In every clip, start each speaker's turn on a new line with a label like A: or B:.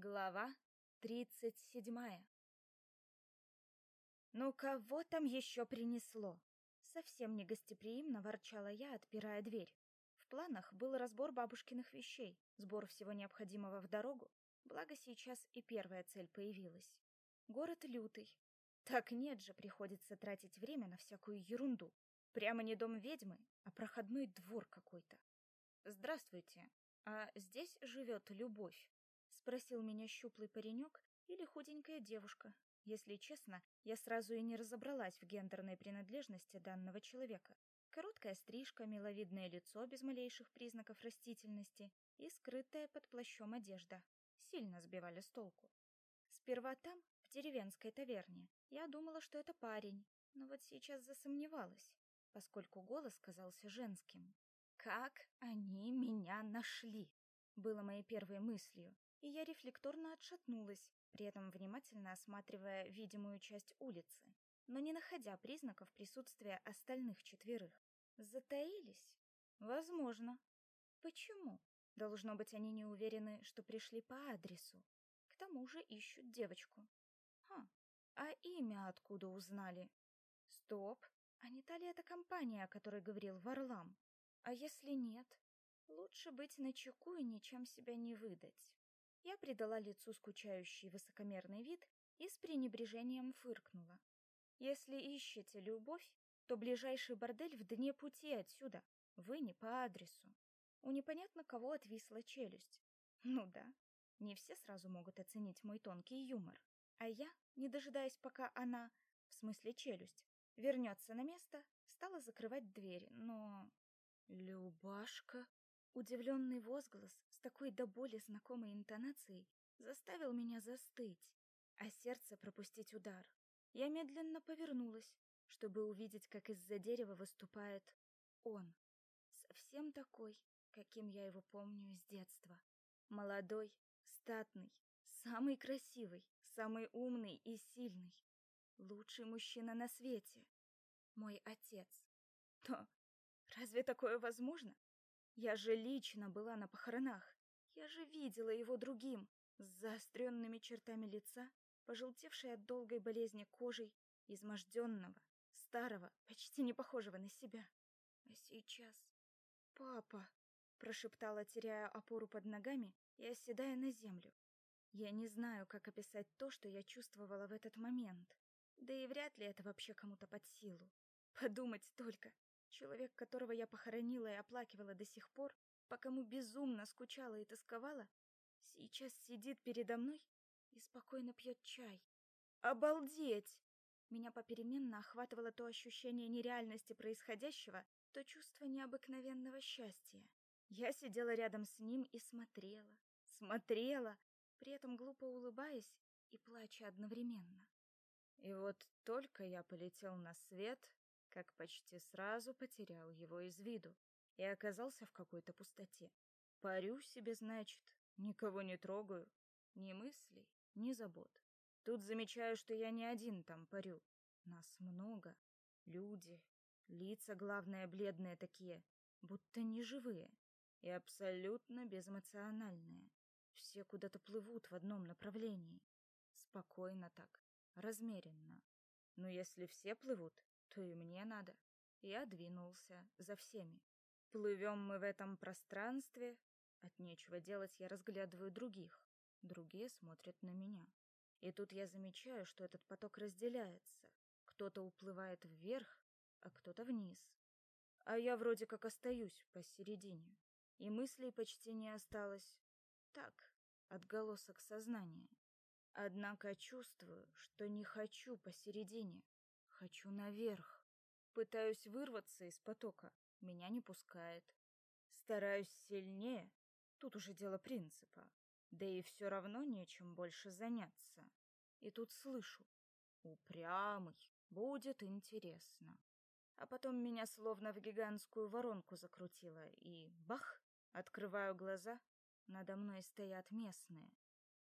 A: Глава тридцать седьмая. «Ну кого там еще принесло?» Совсем не гостеприимно ворчала я, отпирая дверь. В планах был разбор бабушкиных вещей, сбор всего необходимого в дорогу, благо сейчас и первая цель появилась. Город лютый. Так нет же, приходится тратить время на всякую ерунду. Прямо не дом ведьмы, а проходной двор какой-то. «Здравствуйте, а здесь живет любовь?» Спросил меня щуплый паренек или худенькая девушка. Если честно, я сразу и не разобралась в гендерной принадлежности данного человека. Короткая стрижка, миловидное лицо без малейших признаков растительности и скрытая под плащом одежда сильно сбивали с толку. Сперва там, в деревенской таверне, я думала, что это парень, но вот сейчас засомневалась, поскольку голос казался женским. «Как они меня нашли!» было моей первой мыслью, и я рефлекторно отшатнулась, при этом внимательно осматривая видимую часть улицы, но не находя признаков присутствия остальных четверых. Затаились? Возможно. Почему? Должно быть, они не уверены, что пришли по адресу. К тому же ищут девочку. Ха, а имя откуда узнали? Стоп, а не та ли это компания, о которой говорил Варлам? А если нет? Лучше быть начеку и ничем себя не выдать. Я придала лицу скучающий высокомерный вид и с пренебрежением фыркнула. Если ищете любовь, то ближайший бордель в дне пути отсюда. Вы не по адресу. У непонятно кого отвисла челюсть. Ну да, не все сразу могут оценить мой тонкий юмор. А я, не дожидаясь, пока она, в смысле челюсть, вернется на место, стала закрывать дверь, но... Любашка? Удивленный возглас с такой до боли знакомой интонацией заставил меня застыть, а сердце пропустить удар. Я медленно повернулась, чтобы увидеть, как из-за дерева выступает он. Совсем такой, каким я его помню с детства. Молодой, статный, самый красивый, самый умный и сильный. Лучший мужчина на свете. Мой отец. Но разве такое возможно? Я же лично была на похоронах. Я же видела его другим, с заостренными чертами лица, пожелтевшей от долгой болезни кожей, изможденного, старого, почти не похожего на себя. А сейчас... «Папа!» — прошептала, теряя опору под ногами и оседая на землю. Я не знаю, как описать то, что я чувствовала в этот момент. Да и вряд ли это вообще кому-то под силу. Подумать только, Человек, которого я похоронила и оплакивала до сих пор, по кому безумно скучала и тосковала, сейчас сидит передо мной и спокойно пьет чай. Обалдеть! Меня попеременно охватывало то ощущение нереальности происходящего, то чувство необыкновенного счастья. Я сидела рядом с ним и смотрела, смотрела, при этом глупо улыбаясь и плача одновременно. И вот только я полетел на свет, как почти сразу потерял его из виду и оказался в какой-то пустоте. Парю себе, значит, никого не трогаю, ни мыслей, ни забот. Тут замечаю, что я не один там парю. Нас много. Люди, лица, главное, бледные такие, будто неживые и абсолютно безэмоциональные. Все куда-то плывут в одном направлении. Спокойно так, размеренно. Но если все плывут, то и мне надо. Я двинулся за всеми. Плывем мы в этом пространстве. От нечего делать я разглядываю других. Другие смотрят на меня. И тут я замечаю, что этот поток разделяется. Кто-то уплывает вверх, а кто-то вниз. А я вроде как остаюсь посередине. И мыслей почти не осталось. Так, отголосок сознания. Однако чувствую, что не хочу посередине. Хочу наверх. Пытаюсь вырваться из потока. Меня не пускает. Стараюсь сильнее. Тут уже дело принципа. Да и все равно нечем больше заняться. И тут слышу. Упрямый. Будет интересно. А потом меня словно в гигантскую воронку закрутило. И бах! Открываю глаза. Надо мной стоят местные.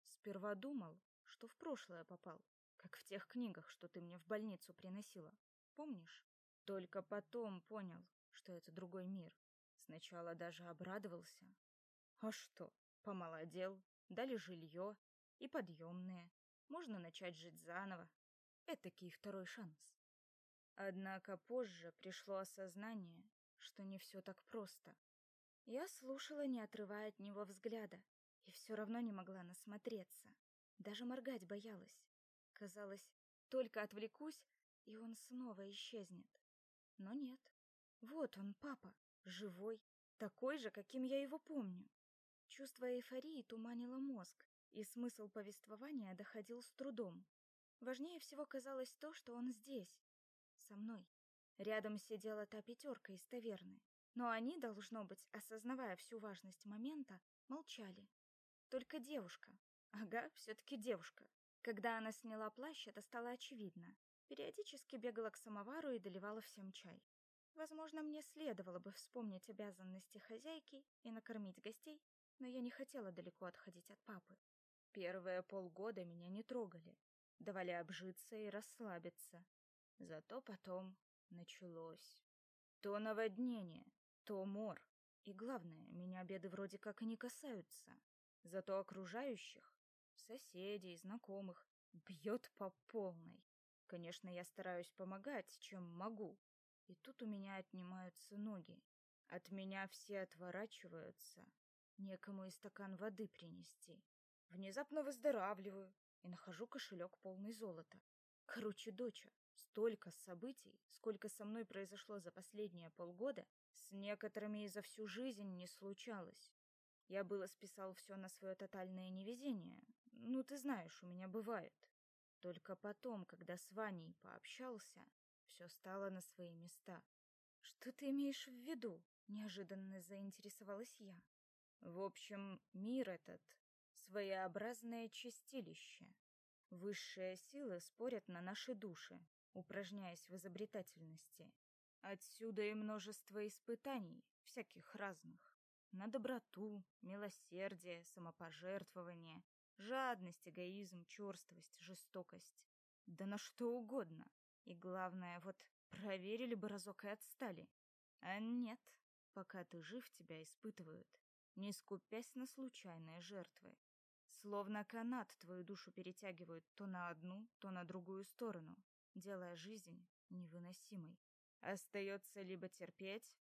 A: Сперва думал, что в прошлое попал как в тех книгах, что ты мне в больницу приносила. Помнишь? Только потом понял, что это другой мир. Сначала даже обрадовался. А что, помолодел, дали жилье, и подъемные. Можно начать жить заново. Этакий второй шанс. Однако позже пришло осознание, что не все так просто. Я слушала, не отрывая от него взгляда, и все равно не могла насмотреться. Даже моргать боялась. Казалось, только отвлекусь, и он снова исчезнет. Но нет. Вот он, папа, живой, такой же, каким я его помню. Чувство эйфории туманило мозг, и смысл повествования доходил с трудом. Важнее всего казалось то, что он здесь, со мной. Рядом сидела та пятерка из таверны, но они, должно быть, осознавая всю важность момента, молчали. Только девушка. Ага, все-таки девушка. Когда она сняла плащ, это стало очевидно. Периодически бегала к самовару и доливала всем чай. Возможно, мне следовало бы вспомнить обязанности хозяйки и накормить гостей, но я не хотела далеко отходить от папы. Первые полгода меня не трогали, давали обжиться и расслабиться. Зато потом началось. То наводнение, то мор. И главное, меня беды вроде как и не касаются. Зато окружающих, соседей, знакомых, бьет по полной. Конечно, я стараюсь помогать, чем могу. И тут у меня отнимаются ноги. От меня все отворачиваются. Некому и стакан воды принести. Внезапно выздоравливаю и нахожу кошелек полный золота. Короче, доча, столько событий, сколько со мной произошло за последние полгода, с некоторыми и за всю жизнь не случалось. Я было списал все на свое тотальное невезение. Ну, ты знаешь, у меня бывает. Только потом, когда с Ваней пообщался, все стало на свои места. Что ты имеешь в виду? Неожиданно заинтересовалась я. В общем, мир этот — своеобразное чистилище. Высшие силы спорят на наши души, упражняясь в изобретательности. Отсюда и множество испытаний, всяких разных. На доброту, милосердие, самопожертвование, жадность, эгоизм, черствость, жестокость. Да на что угодно. И главное, вот проверили бы разок и отстали. А нет, пока ты жив, тебя испытывают, не скупясь на случайные жертвы. Словно канат твою душу перетягивают то на одну, то на другую сторону, делая жизнь невыносимой. Остается либо терпеть,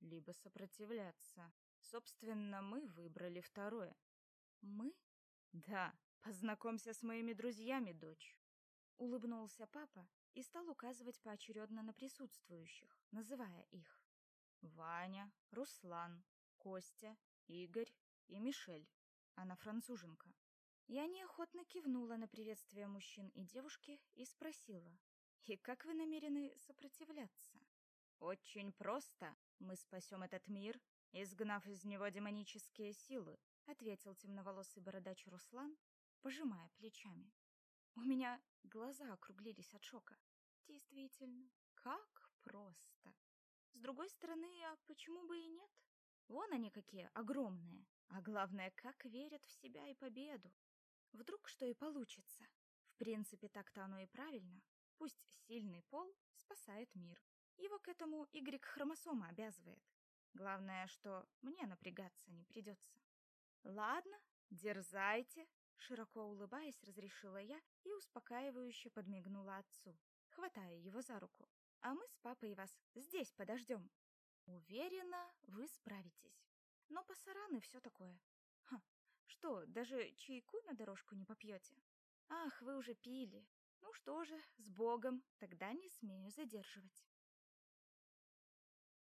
A: либо сопротивляться. Собственно, мы выбрали второе. Мы? Да, познакомься с моими друзьями, дочь. Улыбнулся папа и стал указывать поочередно на присутствующих, называя их. Ваня, Руслан, Костя, Игорь и Мишель. Она француженка. Я неохотно кивнула на приветствие мужчин и девушки и спросила, «И как вы намерены сопротивляться?» «Очень просто. Мы спасем этот мир, изгнав из него демонические силы», ответил темноволосый бородач Руслан, пожимая плечами. У меня глаза округлились от шока. Действительно, как просто. С другой стороны, а почему бы и нет? Вон они какие огромные, а главное, как верят в себя и победу. Вдруг что и получится. В принципе, так-то оно и правильно. Пусть сильный пол спасает мир. Его к этому Y-хромосома обязывает. Главное, что мне напрягаться не придется. Ладно, дерзайте, широко улыбаясь, разрешила я и успокаивающе подмигнула отцу, хватая его за руку. А мы с папой вас здесь подождем. Уверена, вы справитесь. Но пасараны все такое. Ха, что, даже чайку на дорожку не попьете? Ах, вы уже пили. Ну что же, с Богом, тогда не смею задерживать.